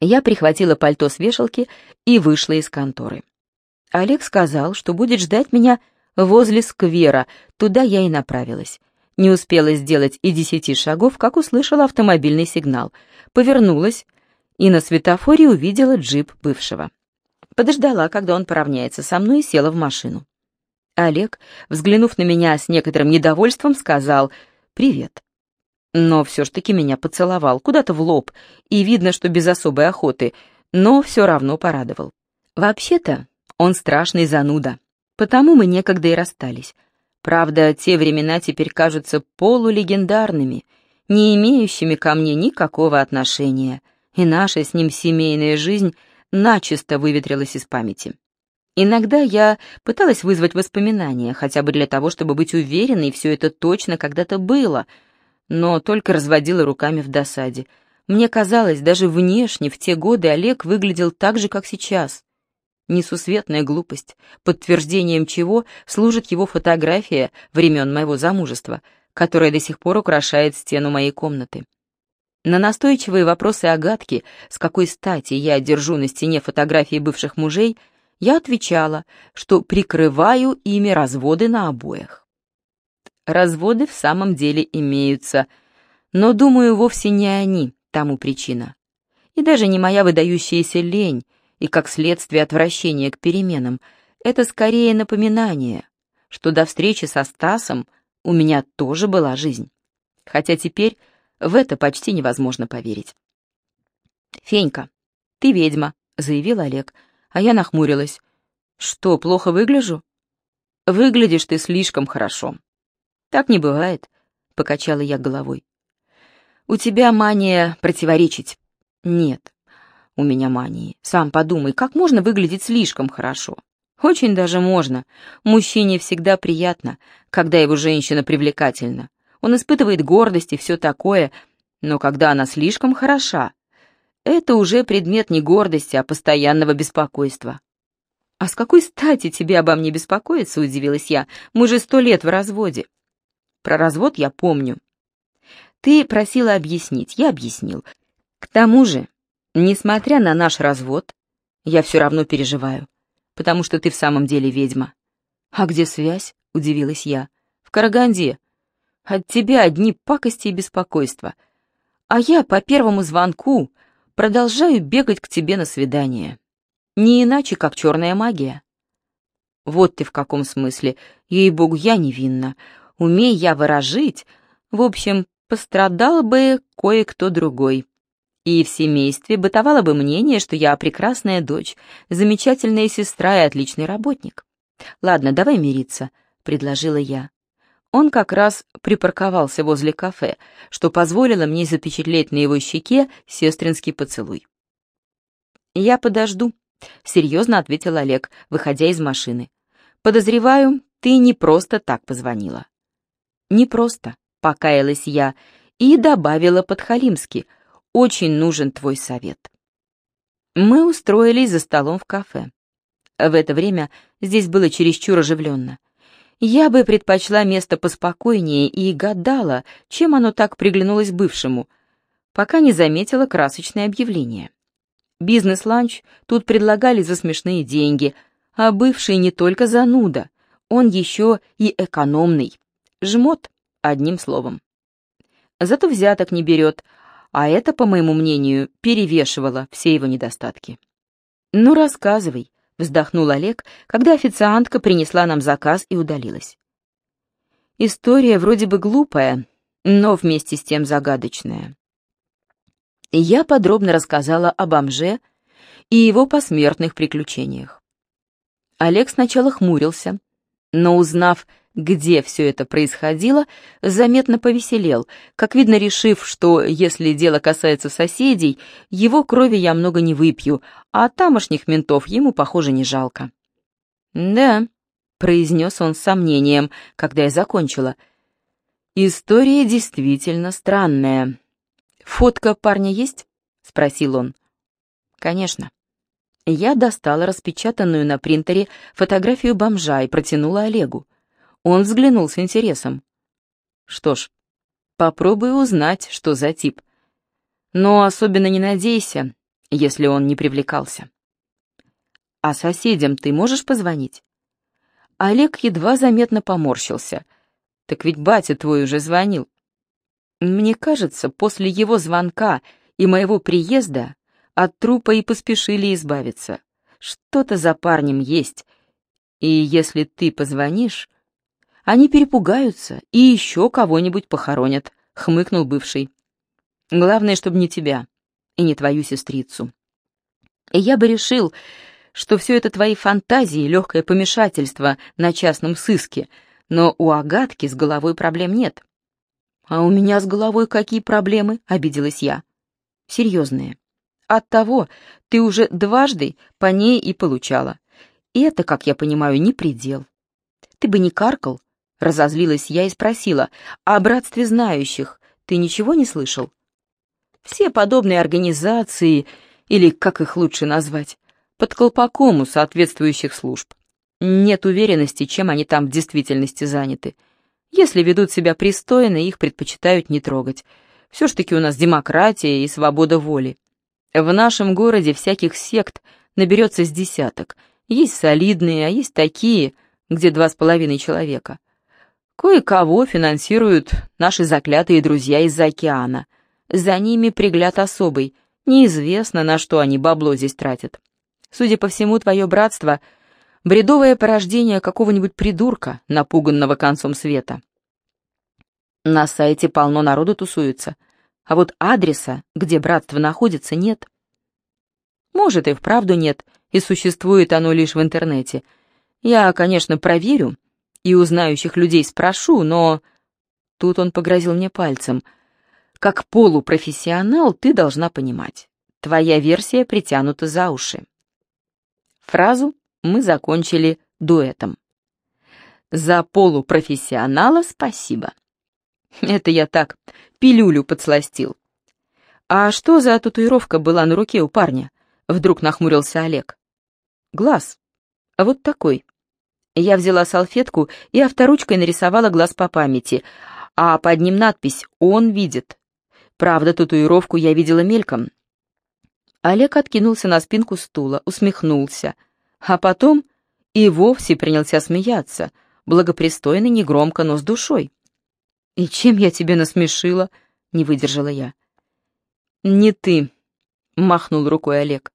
Я прихватила пальто с вешалки и вышла из конторы. Олег сказал, что будет ждать меня возле сквера, туда я и направилась. Не успела сделать и десяти шагов, как услышала автомобильный сигнал. Повернулась и на светофоре увидела джип бывшего. Подождала, когда он поравняется со мной, и села в машину. Олег, взглянув на меня с некоторым недовольством, сказал «Привет». Но все ж таки меня поцеловал, куда-то в лоб, и видно, что без особой охоты, но все равно порадовал. Вообще-то он страшный зануда, потому мы некогда и расстались. Правда, те времена теперь кажутся полулегендарными, не имеющими ко мне никакого отношения, и наша с ним семейная жизнь начисто выветрилась из памяти. Иногда я пыталась вызвать воспоминания, хотя бы для того, чтобы быть уверенной, все это точно когда-то было, но только разводила руками в досаде. Мне казалось, даже внешне в те годы Олег выглядел так же, как сейчас. Несусветная глупость, подтверждением чего служит его фотография времен моего замужества, которая до сих пор украшает стену моей комнаты. На настойчивые вопросы Агатки, с какой стати я держу на стене фотографии бывших мужей, я отвечала, что прикрываю ими разводы на обоях. Разводы в самом деле имеются, но, думаю, вовсе не они тому причина. И даже не моя выдающаяся лень, и, как следствие, отвращения к переменам. Это скорее напоминание, что до встречи со Стасом у меня тоже была жизнь. Хотя теперь в это почти невозможно поверить. «Фенька, ты ведьма», — заявил Олег, а я нахмурилась. «Что, плохо выгляжу?» «Выглядишь ты слишком хорошо». «Так не бывает», — покачала я головой. «У тебя мания противоречить». «Нет, у меня мании. Сам подумай, как можно выглядеть слишком хорошо? Очень даже можно. Мужчине всегда приятно, когда его женщина привлекательна. Он испытывает гордость и все такое, но когда она слишком хороша, это уже предмет не гордости, а постоянного беспокойства. «А с какой стати тебе обо мне беспокоиться?» — удивилась я. «Мы же сто лет в разводе». «Про развод я помню». «Ты просила объяснить, я объяснил. К тому же Несмотря на наш развод, я все равно переживаю, потому что ты в самом деле ведьма. А где связь? Удивилась я. В Караганде. От тебя одни пакости и беспокойства. А я по первому звонку продолжаю бегать к тебе на свидание. Не иначе, как черная магия. Вот ты в каком смысле. Ей-богу, я невинна. Умей я выражить. В общем, пострадал бы кое-кто другой. И в семействе бытовало бы мнение, что я прекрасная дочь, замечательная сестра и отличный работник. «Ладно, давай мириться», — предложила я. Он как раз припарковался возле кафе, что позволило мне запечатлеть на его щеке сестринский поцелуй. «Я подожду», — серьезно ответил Олег, выходя из машины. «Подозреваю, ты не просто так позвонила». «Не просто», — покаялась я и добавила подхалимски — очень нужен твой совет. Мы устроились за столом в кафе. В это время здесь было чересчур оживленно. Я бы предпочла место поспокойнее и гадала, чем оно так приглянулось бывшему, пока не заметила красочное объявление. Бизнес-ланч тут предлагали за смешные деньги, а бывший не только зануда, он еще и экономный. Жмот, одним словом. Зато взяток не берет, а это, по моему мнению, перевешивало все его недостатки. «Ну, рассказывай», — вздохнул Олег, когда официантка принесла нам заказ и удалилась. История вроде бы глупая, но вместе с тем загадочная. Я подробно рассказала о бомже и его посмертных приключениях. Олег сначала хмурился, но, узнав, где все это происходило, заметно повеселел, как видно, решив, что если дело касается соседей, его крови я много не выпью, а тамошних ментов ему, похоже, не жалко. «Да», — произнес он с сомнением, когда я закончила, — «история действительно странная». «Фотка парня есть?» — спросил он. «Конечно». Я достала распечатанную на принтере фотографию бомжа и протянула Олегу. Он взглянул с интересом. Что ж, попробуй узнать, что за тип. Но особенно не надейся, если он не привлекался. «А соседям ты можешь позвонить?» Олег едва заметно поморщился. «Так ведь батя твой уже звонил». Мне кажется, после его звонка и моего приезда от трупа и поспешили избавиться. Что-то за парнем есть. И если ты позвонишь, они перепугаются и еще кого-нибудь похоронят, хмыкнул бывший. Главное, чтобы не тебя и не твою сестрицу. И я бы решил, что все это твои фантазии, легкое помешательство на частном сыске, но у Агатки с головой проблем нет. А у меня с головой какие проблемы, обиделась я. Серьезные. Оттого ты уже дважды по ней и получала. И это, как я понимаю, не предел. Ты бы не каркал, разозлилась я и спросила, о братстве знающих ты ничего не слышал? Все подобные организации, или как их лучше назвать, под колпаком у соответствующих служб. Нет уверенности, чем они там в действительности заняты. Если ведут себя пристойно, их предпочитают не трогать. Все ж таки у нас демократия и свобода воли. В нашем городе всяких сект наберется с десяток. Есть солидные, а есть такие, где два с половиной человека. Кое-кого финансируют наши заклятые друзья из-за океана. За ними пригляд особый. Неизвестно, на что они бабло здесь тратят. Судя по всему, твое братство — бредовое порождение какого-нибудь придурка, напуганного концом света. На сайте полно народу тусуется, а вот адреса, где братство находится, нет. Может, и вправду нет, и существует оно лишь в интернете. Я, конечно, проверю и у знающих людей спрошу, но... Тут он погрозил мне пальцем — как полупрофессионал ты должна понимать. Твоя версия притянута за уши. Фразу мы закончили дуэтом. За полупрофессионала спасибо. Это я так, пилюлю подсластил. А что за татуировка была на руке у парня? Вдруг нахмурился Олег. Глаз. А вот такой. Я взяла салфетку и авторучкой нарисовала глаз по памяти, а под ним надпись «Он видит». Правда, татуировку я видела мельком. Олег откинулся на спинку стула, усмехнулся, а потом и вовсе принялся смеяться, благопристойно, негромко, но с душой. «И чем я тебе насмешила?» — не выдержала я. «Не ты», — махнул рукой Олег.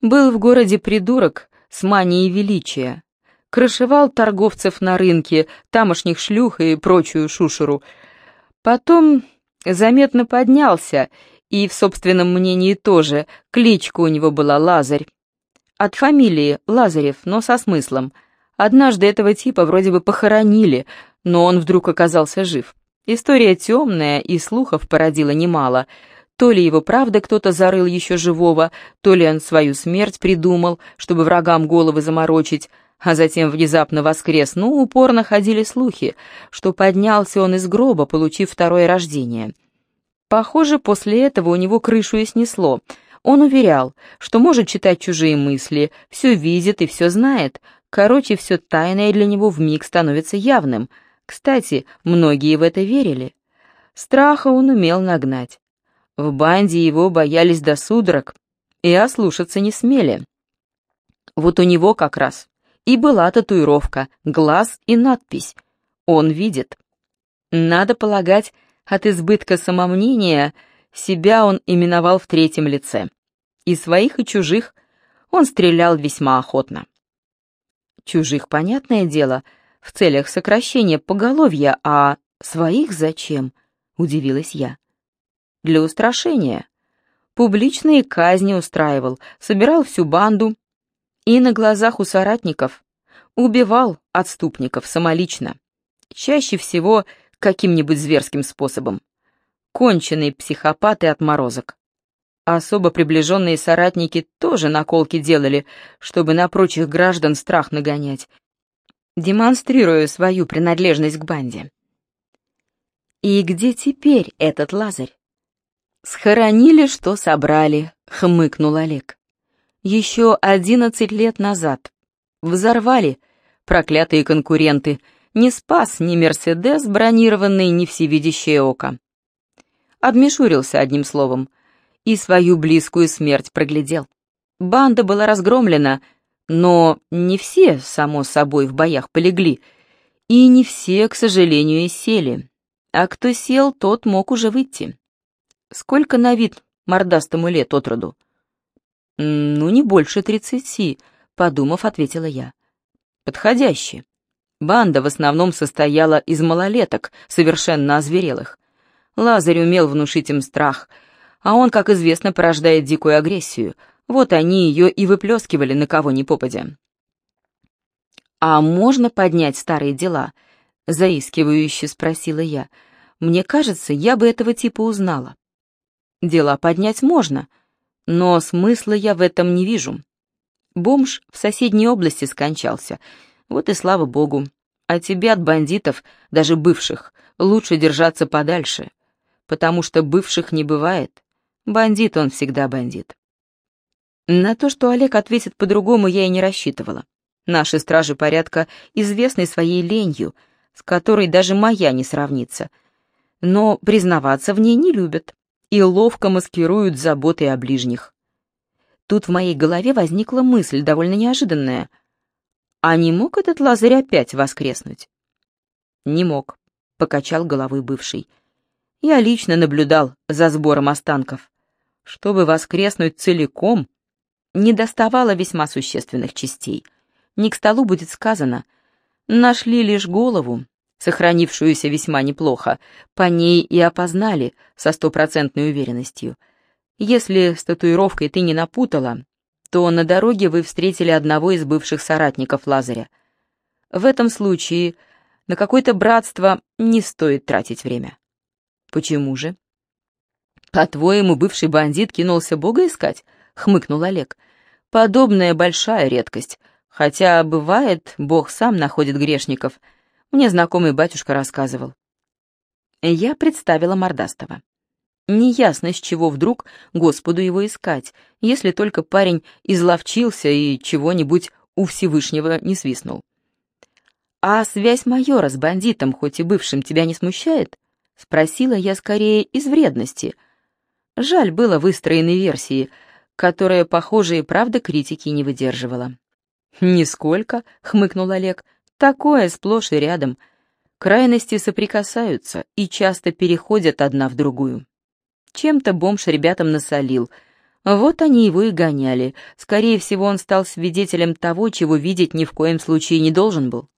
«Был в городе придурок с манией величия. Крышевал торговцев на рынке, тамошних шлюх и прочую шушеру. Потом заметно поднялся, и в собственном мнении тоже, кличка у него была Лазарь. От фамилии Лазарев, но со смыслом. Однажды этого типа вроде бы похоронили, но он вдруг оказался жив. История темная и слухов породила немало. То ли его правда кто-то зарыл еще живого, то ли он свою смерть придумал, чтобы врагам головы заморочить, а затем внезапно воскрес, но упорно ходили слухи, что поднялся он из гроба, получив второе рождение. Похоже, после этого у него крышу и снесло. Он уверял, что может читать чужие мысли, все видит и все знает. Короче, все тайное для него вмиг становится явным. Кстати, многие в это верили. Страха он умел нагнать. В банде его боялись до судорог и ослушаться не смели. Вот у него как раз и была татуировка, глаз и надпись «Он видит». Надо полагать, от избытка самомнения себя он именовал в третьем лице. И своих, и чужих он стрелял весьма охотно. Чужих, понятное дело, в целях сокращения поголовья, а своих зачем? Удивилась я. Для устрашения. Публичные казни устраивал, собирал всю банду, и на глазах у соратников убивал отступников самолично. Чаще всего каким-нибудь зверским способом. Конченый психопат и отморозок. Особо приближенные соратники тоже наколки делали, чтобы на прочих граждан страх нагонять, демонстрируя свою принадлежность к банде. «И где теперь этот Лазарь?» «Схоронили, что собрали», — хмыкнул Олег еще одиннадцать лет назад. Взорвали проклятые конкуренты. Не спас ни Мерседес бронированный, ни всевидящее око. Обмешурился одним словом. и свою близкую смерть проглядел. Банда была разгромлена, но не все, само собой, в боях полегли, и не все, к сожалению, и сели. А кто сел, тот мог уже выйти. Сколько на вид мордастому лет от роду? «Ну, не больше тридцати», — подумав, ответила я. «Подходяще. Банда в основном состояла из малолеток, совершенно озверелых. Лазарь умел внушить им страх, а он, как известно, порождает дикую агрессию. Вот они ее и выплескивали на кого ни попадя. «А можно поднять старые дела?» — заискивающе спросила я. «Мне кажется, я бы этого типа узнала». «Дела поднять можно, но смысла я в этом не вижу. Бомж в соседней области скончался, вот и слава богу. А тебе от бандитов, даже бывших, лучше держаться подальше, потому что бывших не бывает. Бандит он всегда бандит». На то, что Олег ответит по-другому, я и не рассчитывала. Наши стражи порядка известны своей ленью, с которой даже моя не сравнится. Но признаваться в ней не любят и ловко маскируют заботы о ближних. Тут в моей голове возникла мысль, довольно неожиданная. А не мог этот Лазарь опять воскреснуть? Не мог, покачал головой бывший. Я лично наблюдал за сбором останков. Чтобы воскреснуть целиком, не доставало весьма существенных частей — не к столу будет сказано. Нашли лишь голову, сохранившуюся весьма неплохо, по ней и опознали со стопроцентной уверенностью. Если с татуировкой ты не напутала, то на дороге вы встретили одного из бывших соратников Лазаря. В этом случае на какое-то братство не стоит тратить время. Почему же? По-твоему, бывший бандит кинулся Бога искать? Хмыкнул Олег. Подобная большая редкость — Хотя, бывает, Бог сам находит грешников. Мне знакомый батюшка рассказывал. Я представила Мордастова. Неясно, с чего вдруг Господу его искать, если только парень изловчился и чего-нибудь у Всевышнего не свистнул. «А связь майора с бандитом, хоть и бывшим, тебя не смущает?» — спросила я скорее из вредности. Жаль было выстроенной версии, которая, похоже, и правда критики не выдерживала. «Нисколько», — хмыкнул Олег, — «такое сплошь и рядом. Крайности соприкасаются и часто переходят одна в другую. Чем-то бомж ребятам насолил. Вот они его и гоняли. Скорее всего, он стал свидетелем того, чего видеть ни в коем случае не должен был.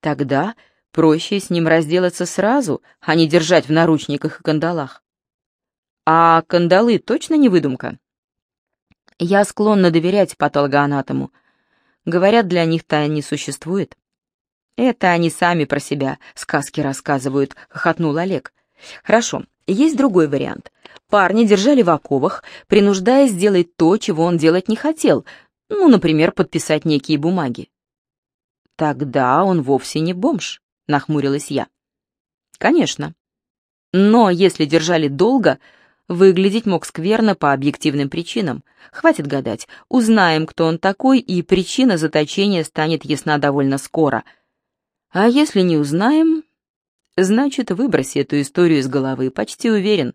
Тогда проще с ним разделаться сразу, а не держать в наручниках и кандалах. А кандалы точно не выдумка? Я склонна доверять патологоанатому — Говорят, для них тайн не существует. Это они сами про себя сказки рассказывают, хохотнул Олег. Хорошо, есть другой вариант. Парни держали в оковах, принуждая сделать то, чего он делать не хотел, ну, например, подписать некие бумаги. Тогда он вовсе не бомж, нахмурилась я. Конечно. Но если держали долго, Выглядеть мог скверно по объективным причинам. Хватит гадать. Узнаем, кто он такой, и причина заточения станет ясна довольно скоро. А если не узнаем, значит, выброси эту историю из головы. Почти уверен.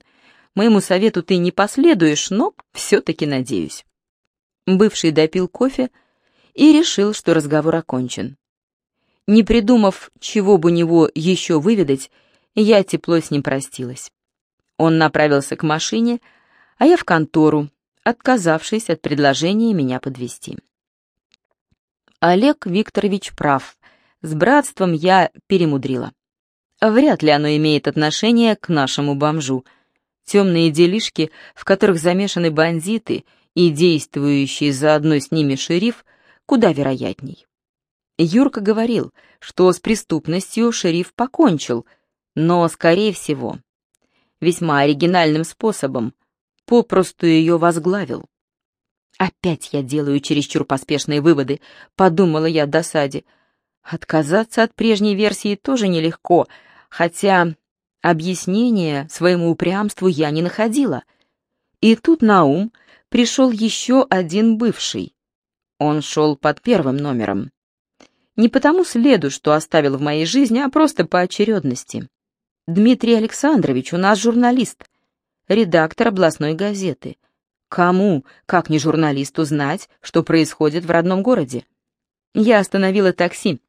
Моему совету ты не последуешь, но все-таки надеюсь. Бывший допил кофе и решил, что разговор окончен. Не придумав, чего бы у него еще выведать, я тепло с ним простилась. Он направился к машине, а я в контору, отказавшись от предложения меня подвести. Олег Викторович прав. С братством я перемудрила. Вряд ли оно имеет отношение к нашему бомжу. Темные делишки, в которых замешаны бандиты и действующий заодно с ними шериф, куда вероятней. Юрка говорил, что с преступностью шериф покончил, но, скорее всего, весьма оригинальным способом, попросту ее возглавил. «Опять я делаю чересчур поспешные выводы», — подумала я в досаде. Отказаться от прежней версии тоже нелегко, хотя объяснения своему упрямству я не находила. И тут на ум пришел еще один бывший. Он шел под первым номером. Не потому следу, что оставил в моей жизни, а просто по очередности. «Дмитрий Александрович, у нас журналист. редактор областной газеты. Кому, как не журналисту, знать, что происходит в родном городе? Я остановила такси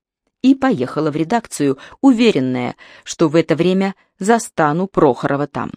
и поехала в редакцию, уверенная, что в это время застану Прохорова там.